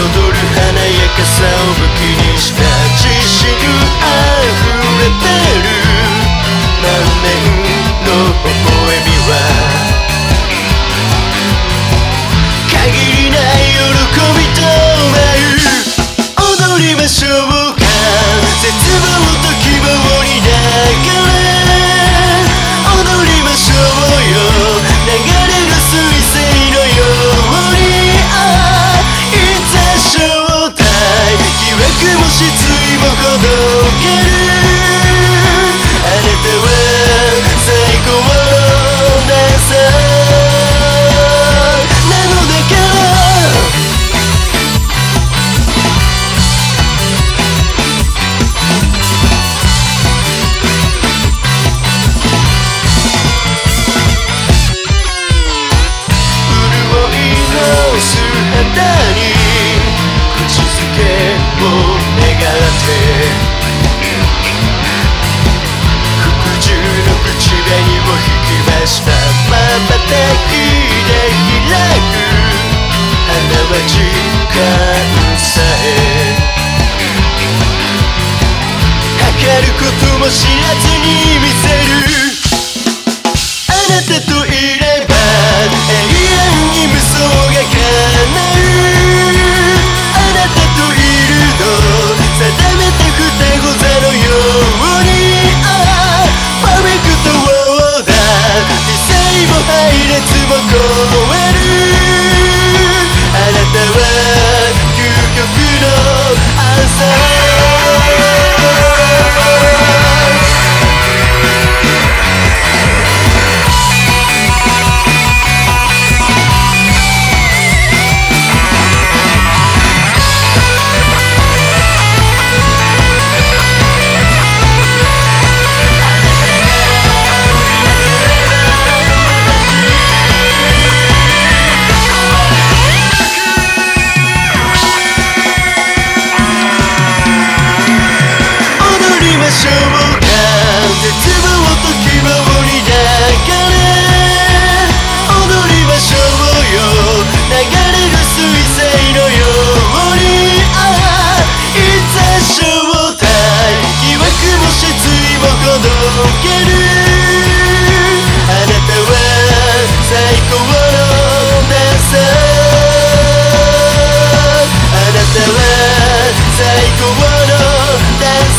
Dondurur 華やかさを武器にしたを願って服従の口紅を引きましたまばたきで開く花は時間さえ測ることも知らずに見せる最高の